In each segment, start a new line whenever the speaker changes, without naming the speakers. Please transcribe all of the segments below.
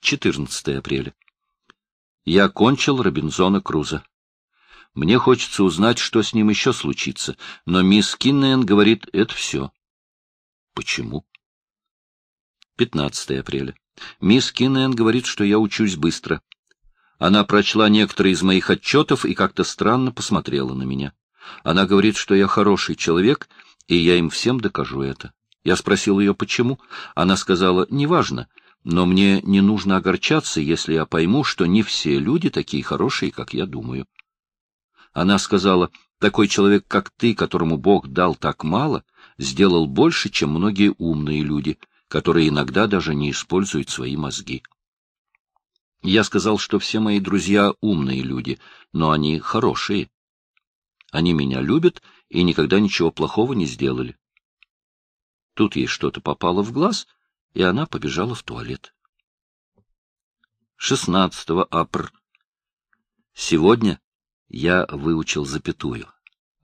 14 апреля. Я кончил Робинзона Круза. Мне хочется узнать, что с ним еще случится, но мисс Киннен говорит, это все. Почему? 15 апреля. Мисс Киннен говорит, что я учусь быстро. Она прочла некоторые из моих отчетов и как-то странно посмотрела на меня. Она говорит, что я хороший человек, и я им всем докажу это. Я спросил ее, почему. Она сказала, неважно, но мне не нужно огорчаться, если я пойму, что не все люди такие хорошие, как я думаю. Она сказала, такой человек, как ты, которому Бог дал так мало, сделал больше, чем многие умные люди, которые иногда даже не используют свои мозги. Я сказал, что все мои друзья умные люди, но они хорошие. Они меня любят и никогда ничего плохого не сделали. Тут ей что-то попало в глаз, и она побежала в туалет. 16 апр. Сегодня я выучил запятую.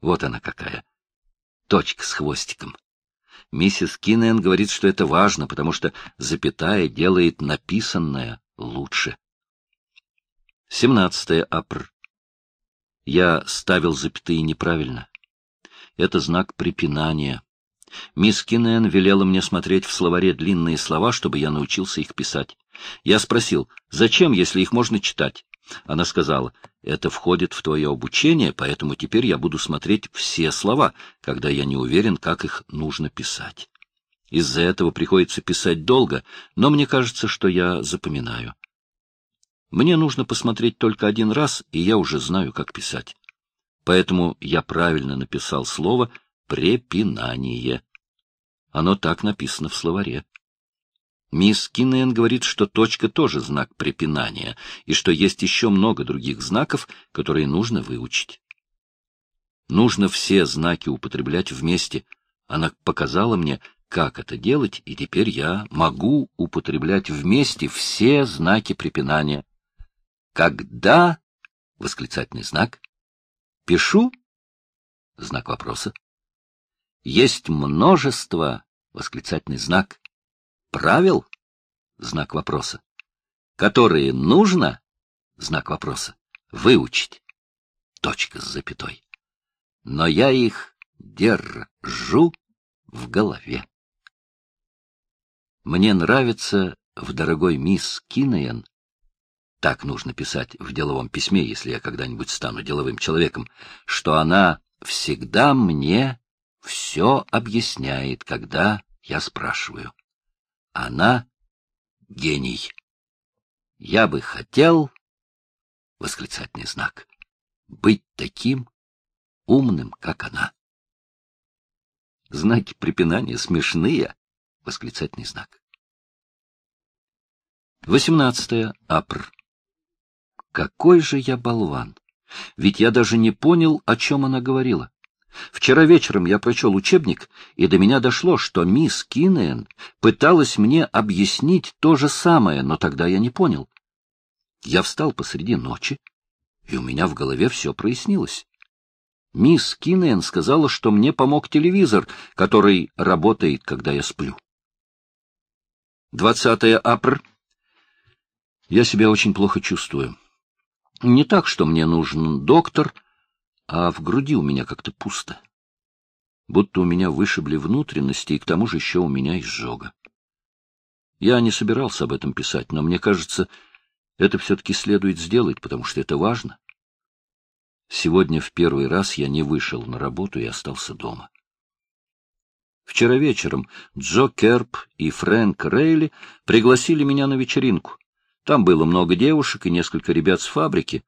Вот она какая. Точка с хвостиком. Миссис Киннен говорит, что это важно, потому что запятая делает написанное лучше. 17 апр. Я ставил запятые неправильно. Это знак препинания. Мисс Киннен велела мне смотреть в словаре длинные слова, чтобы я научился их писать. Я спросил, зачем, если их можно читать? Она сказала, это входит в твое обучение, поэтому теперь я буду смотреть все слова, когда я не уверен, как их нужно писать. Из-за этого приходится писать долго, но мне кажется, что я запоминаю. Мне нужно посмотреть только один раз, и я уже знаю, как писать. Поэтому я правильно написал слово «препинание». Оно так написано в словаре. Мисс Киннен говорит, что точка тоже знак препинания, и что есть еще много других знаков, которые нужно выучить. Нужно все знаки употреблять вместе. Она показала мне, как это делать, и теперь я могу употреблять вместе все знаки препинания. Когда? Восклицательный знак. Пишу? Знак вопроса. Есть множество. Восклицательный знак правил? Знак вопроса. Которые нужно? Знак вопроса. Выучить. Точка с запятой. Но я их держу в голове. Мне нравится в дорогой мисс Кинеен, так нужно писать в деловом письме, если я когда-нибудь стану деловым человеком, что она всегда мне все объясняет, когда я спрашиваю. Она — гений. Я бы хотел, восклицательный знак, быть таким умным, как она. Знаки препинания смешные, восклицательный знак. 18 апр. Какой же я болван! Ведь я даже не понял, о чем она говорила. Вчера вечером я прочел учебник, и до меня дошло, что мисс Киннеен пыталась мне объяснить то же самое, но тогда я не понял. Я встал посреди ночи, и у меня в голове все прояснилось. Мисс Киннеен сказала, что мне помог телевизор, который работает, когда я сплю. 20 апр. Я себя очень плохо чувствую. Не так, что мне нужен доктор, а в груди у меня как-то пусто. Будто у меня вышибли внутренности, и к тому же еще у меня изжога. Я не собирался об этом писать, но мне кажется, это все-таки следует сделать, потому что это важно. Сегодня в первый раз я не вышел на работу и остался дома. Вчера вечером Джо Керп и Фрэнк Рейли пригласили меня на вечеринку. Там было много девушек и несколько ребят с фабрики,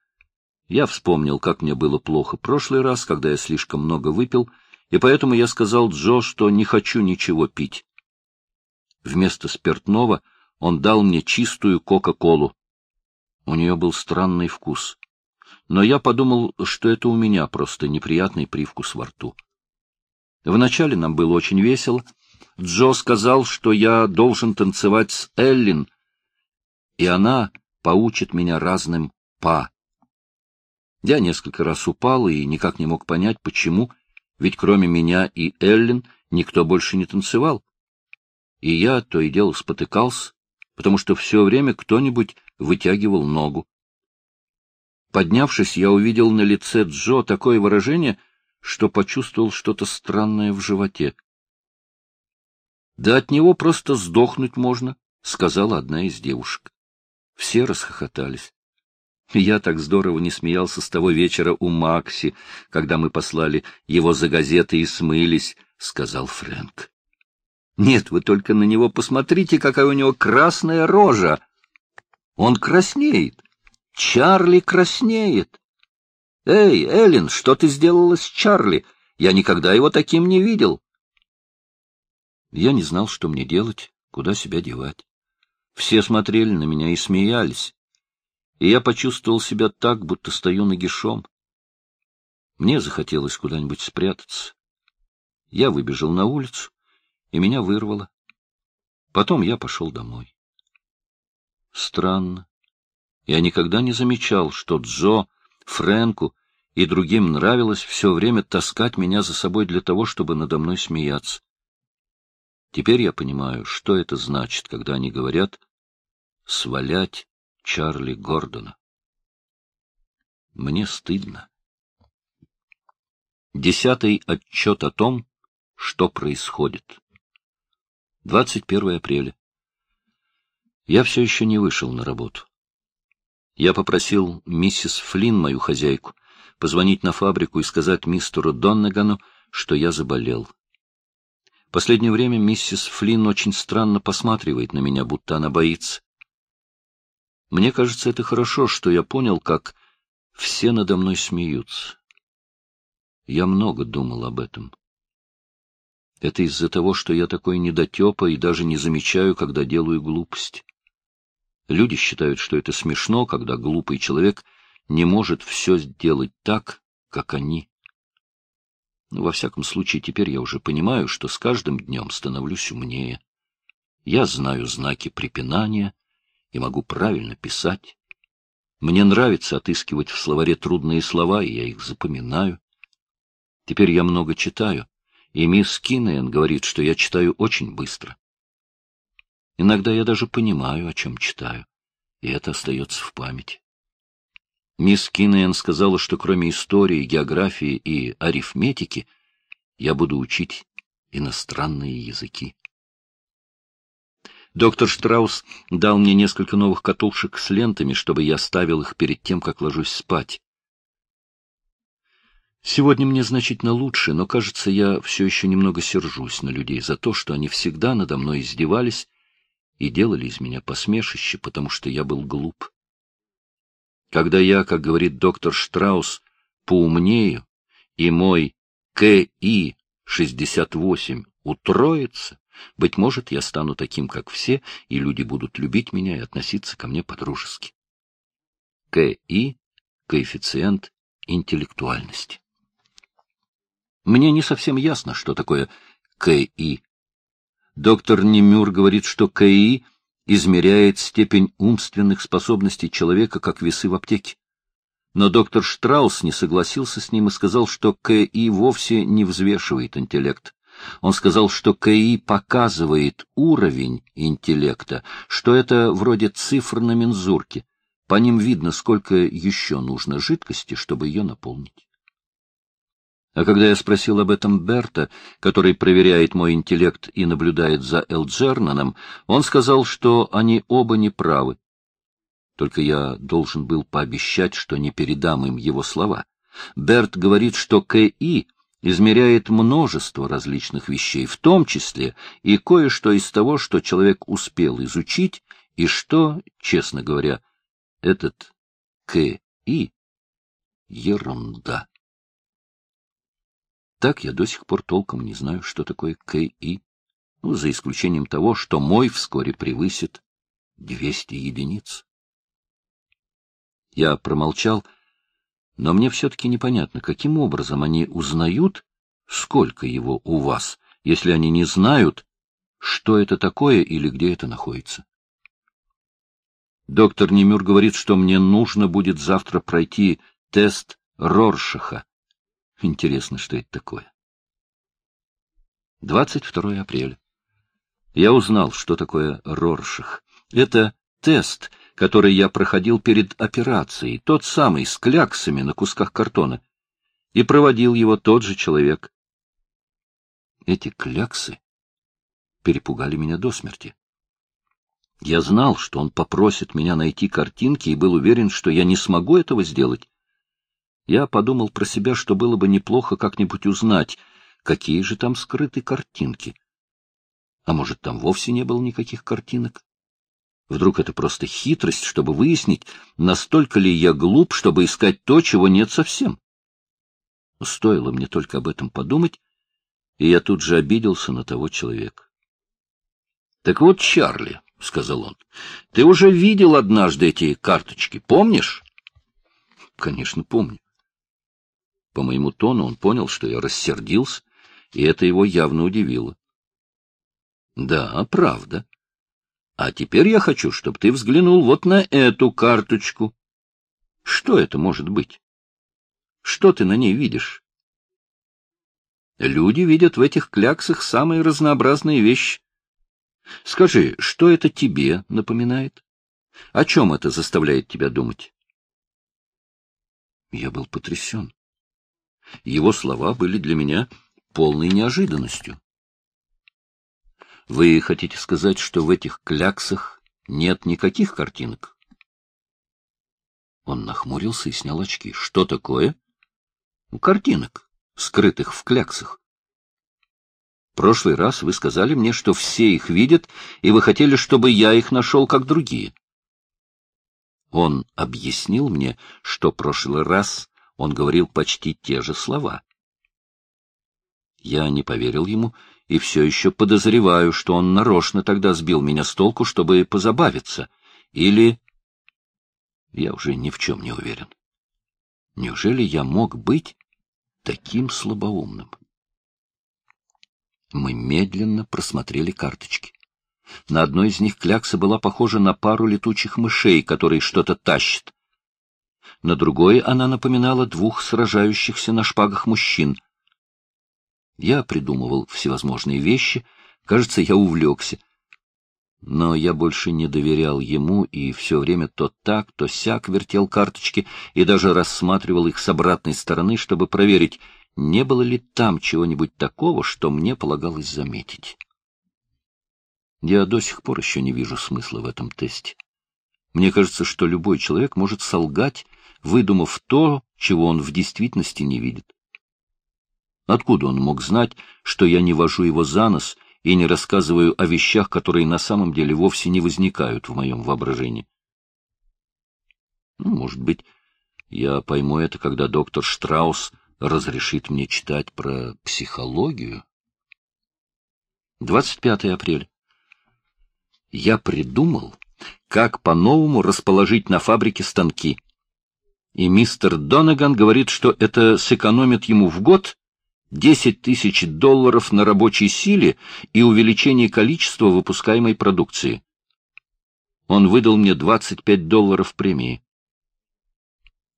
я вспомнил, как мне было плохо прошлый раз, когда я слишком много выпил, и поэтому я сказал Джо, что не хочу ничего пить. Вместо спиртного он дал мне чистую Кока-Колу. У нее был странный вкус. Но я подумал, что это у меня просто неприятный привкус во рту. Вначале нам было очень весело. Джо сказал, что я должен танцевать с Эллин, и она поучит меня разным «па». Я несколько раз упал и никак не мог понять, почему, ведь кроме меня и Эллен никто больше не танцевал. И я то и дело спотыкался, потому что все время кто-нибудь вытягивал ногу. Поднявшись, я увидел на лице Джо такое выражение, что почувствовал что-то странное в животе. — Да от него просто сдохнуть можно, — сказала одна из девушек. Все расхохотались. Я так здорово не смеялся с того вечера у Макси, когда мы послали его за газеты и смылись, — сказал Фрэнк. — Нет, вы только на него посмотрите, какая у него красная рожа. Он краснеет. Чарли краснеет. Эй, Эллен, что ты сделала с Чарли? Я никогда его таким не видел. Я не знал, что мне делать, куда себя девать. Все смотрели на меня и смеялись, и я почувствовал себя так, будто стою нагишом. Мне захотелось куда-нибудь спрятаться. Я выбежал на улицу, и меня вырвало. Потом я пошел домой. Странно. Я никогда не замечал, что Джо, Фрэнку и другим нравилось все время таскать меня за собой для того, чтобы надо мной смеяться. Теперь я понимаю, что это значит, когда они говорят «свалять Чарли Гордона». Мне стыдно. Десятый отчет о том, что происходит. 21 апреля. Я все еще не вышел на работу. Я попросил миссис Флинн, мою хозяйку, позвонить на фабрику и сказать мистеру Доннегану, что я заболел. Последнее время миссис Флинн очень странно посматривает на меня, будто она боится. Мне кажется, это хорошо, что я понял, как все надо мной смеются. Я много думал об этом. Это из-за того, что я такой недотепа и даже не замечаю, когда делаю глупость. Люди считают, что это смешно, когда глупый человек не может все сделать так, как они. Но, во всяком случае, теперь я уже понимаю, что с каждым днем становлюсь умнее. Я знаю знаки препинания и могу правильно писать. Мне нравится отыскивать в словаре трудные слова, и я их запоминаю. Теперь я много читаю, и мисс Киннеен говорит, что я читаю очень быстро. Иногда я даже понимаю, о чем читаю, и это остается в памяти. Мисс Киннеен сказала, что кроме истории, географии и арифметики я буду учить иностранные языки. Доктор Штраус дал мне несколько новых катушек с лентами, чтобы я ставил их перед тем, как ложусь спать. Сегодня мне значительно лучше, но, кажется, я все еще немного сержусь на людей за то, что они всегда надо мной издевались и делали из меня посмешище, потому что я был глуп. Когда я, как говорит доктор Штраус, поумнею, и мой КИ-68 утроится, быть может, я стану таким, как все, и люди будут любить меня и относиться ко мне по-дружески. КИ — коэффициент интеллектуальности. Мне не совсем ясно, что такое КИ. Доктор Немюр говорит, что КИ измеряет степень умственных способностей человека, как весы в аптеке. Но доктор Штраус не согласился с ним и сказал, что КИ вовсе не взвешивает интеллект. Он сказал, что КИ показывает уровень интеллекта, что это вроде цифр на мензурке. По ним видно, сколько еще нужно жидкости, чтобы ее наполнить. А когда я спросил об этом Берта, который проверяет мой интеллект и наблюдает за Элджернаном, он сказал, что они оба неправы. Только я должен был пообещать, что не передам им его слова. Берт говорит, что КИ измеряет множество различных вещей, в том числе и кое-что из того, что человек успел изучить, и что, честно говоря, этот КИ — ерунда. Так я до сих пор толком не знаю, что такое КИ, ну, за исключением того, что мой вскоре превысит 200 единиц. Я промолчал, но мне все-таки непонятно, каким образом они узнают, сколько его у вас, если они не знают, что это такое или где это находится. Доктор Немюр говорит, что мне нужно будет завтра пройти тест Роршаха. Интересно, что это такое. 22 апреля. Я узнал, что такое Роршах. Это тест, который я проходил перед операцией, тот самый, с кляксами на кусках картона. И проводил его тот же человек. Эти кляксы перепугали меня до смерти. Я знал, что он попросит меня найти картинки, и был уверен, что я не смогу этого сделать. Я подумал про себя, что было бы неплохо как-нибудь узнать, какие же там скрыты картинки. А может, там вовсе не было никаких картинок? Вдруг это просто хитрость, чтобы выяснить, настолько ли я глуп, чтобы искать то, чего нет совсем? Стоило мне только об этом подумать, и я тут же обиделся на того человека. — Так вот, Чарли, — сказал он, — ты уже видел однажды эти карточки, помнишь? — Конечно, помню. По моему тону он понял, что я рассердился, и это его явно удивило. — Да, правда. А теперь я хочу, чтобы ты взглянул вот на эту карточку. Что это может быть? Что ты на ней видишь? Люди видят в этих кляксах самые разнообразные вещи. Скажи, что это тебе напоминает? О чем это заставляет тебя думать? Я был потрясен. Его слова были для меня полной неожиданностью. Вы хотите сказать, что в этих кляксах нет никаких картинок? Он нахмурился и снял очки. Что такое? Картинок, скрытых в кляксах. Прошлый раз вы сказали мне, что все их видят, и вы хотели, чтобы я их нашел, как другие. Он объяснил мне, что прошлый раз он говорил почти те же слова. Я не поверил ему и все еще подозреваю, что он нарочно тогда сбил меня с толку, чтобы позабавиться. Или... Я уже ни в чем не уверен. Неужели я мог быть таким слабоумным? Мы медленно просмотрели карточки. На одной из них клякса была похожа на пару летучих мышей, которые что-то тащат. На другой она напоминала двух сражающихся на шпагах мужчин. Я придумывал всевозможные вещи, кажется, я увлекся. Но я больше не доверял ему и все время то так, то сяк вертел карточки и даже рассматривал их с обратной стороны, чтобы проверить, не было ли там чего-нибудь такого, что мне полагалось заметить. Я до сих пор еще не вижу смысла в этом тесте. Мне кажется, что любой человек может солгать, выдумав то, чего он в действительности не видит. Откуда он мог знать, что я не вожу его за нос и не рассказываю о вещах, которые на самом деле вовсе не возникают в моем воображении? Ну, может быть, я пойму это, когда доктор Штраус разрешит мне читать про психологию. 25 апреля. Я придумал, как по-новому расположить на фабрике станки. И мистер Донаган говорит, что это сэкономит ему в год 10 тысяч долларов на рабочей силе и увеличение количества выпускаемой продукции. Он выдал мне 25 долларов премии.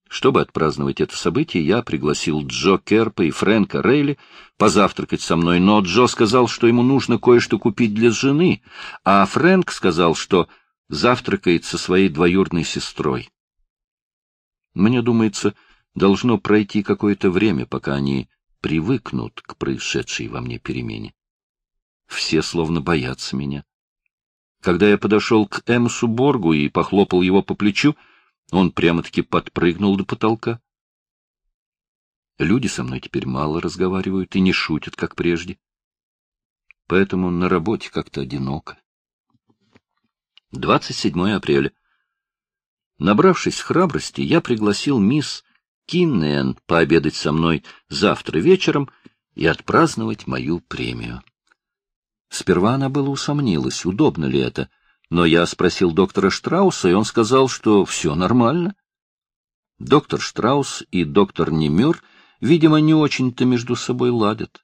Чтобы отпраздновать это событие, я пригласил Джо Керпа и Фрэнка Рейли позавтракать со мной, но Джо сказал, что ему нужно кое-что купить для жены, а Фрэнк сказал, что завтракает со своей двоюродной сестрой. Мне думается, должно пройти какое-то время, пока они привыкнут к происшедшей во мне перемене. Все словно боятся меня. Когда я подошел к Эмсу Боргу и похлопал его по плечу, он прямо-таки подпрыгнул до потолка. Люди со мной теперь мало разговаривают и не шутят, как прежде. Поэтому на работе как-то одиноко. 27 апреля. Набравшись храбрости, я пригласил мисс Киннен пообедать со мной завтра вечером и отпраздновать мою премию. Сперва она было усомнилась, удобно ли это, но я спросил доктора Штрауса, и он сказал, что все нормально. Доктор Штраус и доктор Немюр, видимо, не очень-то между собой ладят.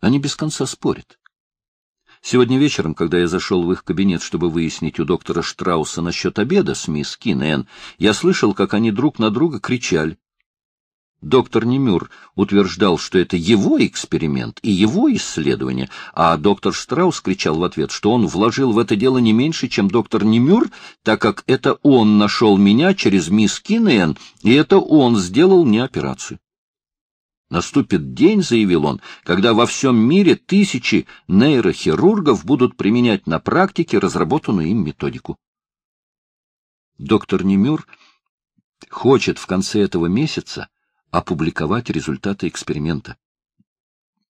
Они без конца спорят. Сегодня вечером, когда я зашел в их кабинет, чтобы выяснить у доктора Штрауса насчет обеда с мисс Киннен, я слышал, как они друг на друга кричали. Доктор Немюр утверждал, что это его эксперимент и его исследование, а доктор Штраус кричал в ответ, что он вложил в это дело не меньше, чем доктор Немюр, так как это он нашел меня через мисс Киннеен, и это он сделал мне операцию. Наступит день, заявил он, когда во всем мире тысячи нейрохирургов будут применять на практике разработанную им методику. Доктор Немюр хочет в конце этого месяца опубликовать результаты эксперимента.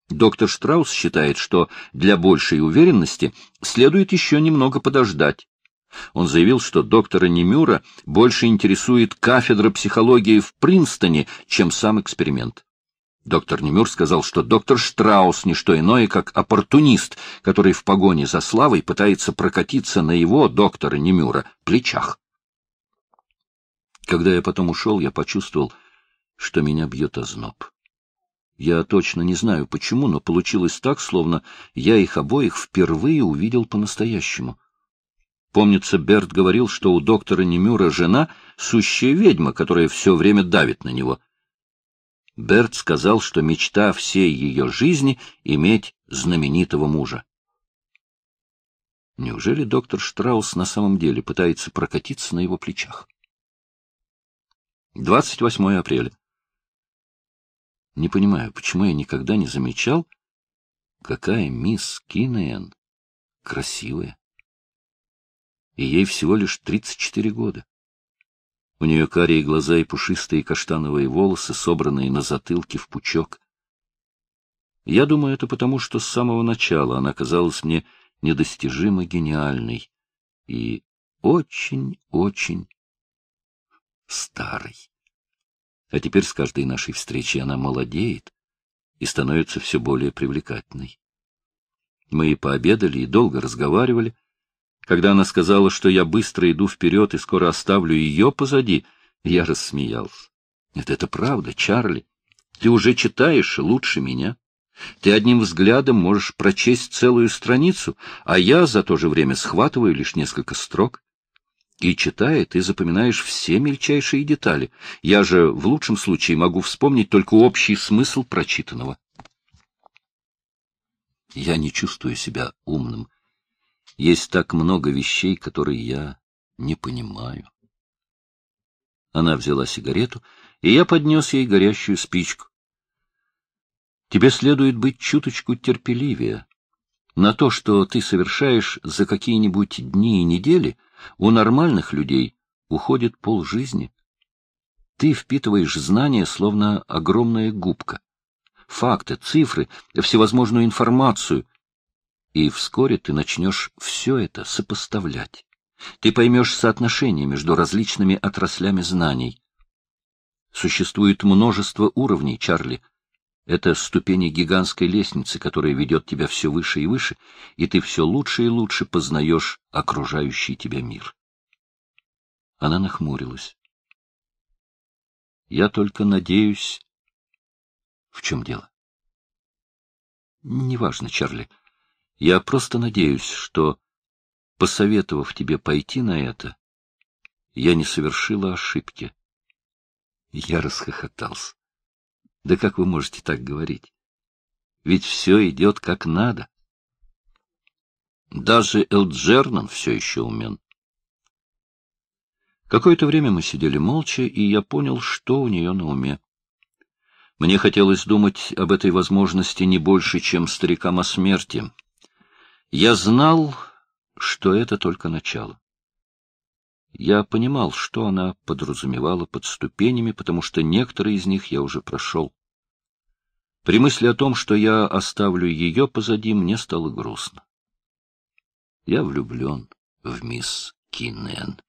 Доктор Штраус считает, что для большей уверенности следует еще немного подождать. Он заявил, что доктора Немюра больше интересует кафедра психологии в Принстоне, чем сам эксперимент. Доктор Немюр сказал, что доктор Штраус — не что иное, как оппортунист, который в погоне за славой пытается прокатиться на его, доктора Немюра, плечах. Когда я потом ушел, я почувствовал, что меня бьет озноб. Я точно не знаю почему, но получилось так, словно я их обоих впервые увидел по-настоящему. Помнится, Берт говорил, что у доктора Немюра жена — сущая ведьма, которая все время давит на него. Берт сказал, что мечта всей ее жизни — иметь знаменитого мужа. Неужели доктор Штраус на самом деле пытается прокатиться на его плечах? 28 апреля. Не понимаю, почему я никогда не замечал, какая мисс Кинеен красивая. И ей всего лишь 34 года. У нее карие глаза и пушистые каштановые волосы, собранные на затылке в пучок. Я думаю, это потому, что с самого начала она казалась мне недостижимо гениальной и очень-очень старой. А теперь с каждой нашей встречей она молодеет и становится все более привлекательной. Мы и пообедали, и долго разговаривали. Когда она сказала, что я быстро иду вперед и скоро оставлю ее позади, я рассмеялся. Нет, это правда, Чарли. Ты уже читаешь лучше меня. Ты одним взглядом можешь прочесть целую страницу, а я за то же время схватываю лишь несколько строк. И читая, ты запоминаешь все мельчайшие детали. Я же в лучшем случае могу вспомнить только общий смысл прочитанного. Я не чувствую себя умным. Есть так много вещей, которые я не понимаю. Она взяла сигарету, и я поднес ей горящую спичку. Тебе следует быть чуточку терпеливее. На то, что ты совершаешь за какие-нибудь дни и недели — у нормальных людей уходит полжизни. Ты впитываешь знания, словно огромная губка. Факты, цифры, всевозможную информацию. И вскоре ты начнешь все это сопоставлять. Ты поймешь соотношение между различными отраслями знаний. Существует множество уровней, Чарли. Это ступени гигантской лестницы, которая ведет тебя все выше и выше, и ты все лучше и лучше познаешь окружающий тебя мир. Она нахмурилась. Я только надеюсь... В чем дело? Неважно, Чарли. Я просто надеюсь, что, посоветовав тебе пойти на это, я не совершила ошибки. Я расхохотался. Да как вы можете так говорить? Ведь все идет как надо. Даже Элджернан все еще умен. Какое-то время мы сидели молча, и я понял, что у нее на уме. Мне хотелось думать об этой возможности не больше, чем старикам о смерти. Я знал, что это только начало. Я понимал, что она подразумевала под ступенями, потому что некоторые из них я уже прошел. При мысли о том, что я оставлю ее позади, мне стало грустно. Я влюблен в мисс Киннен.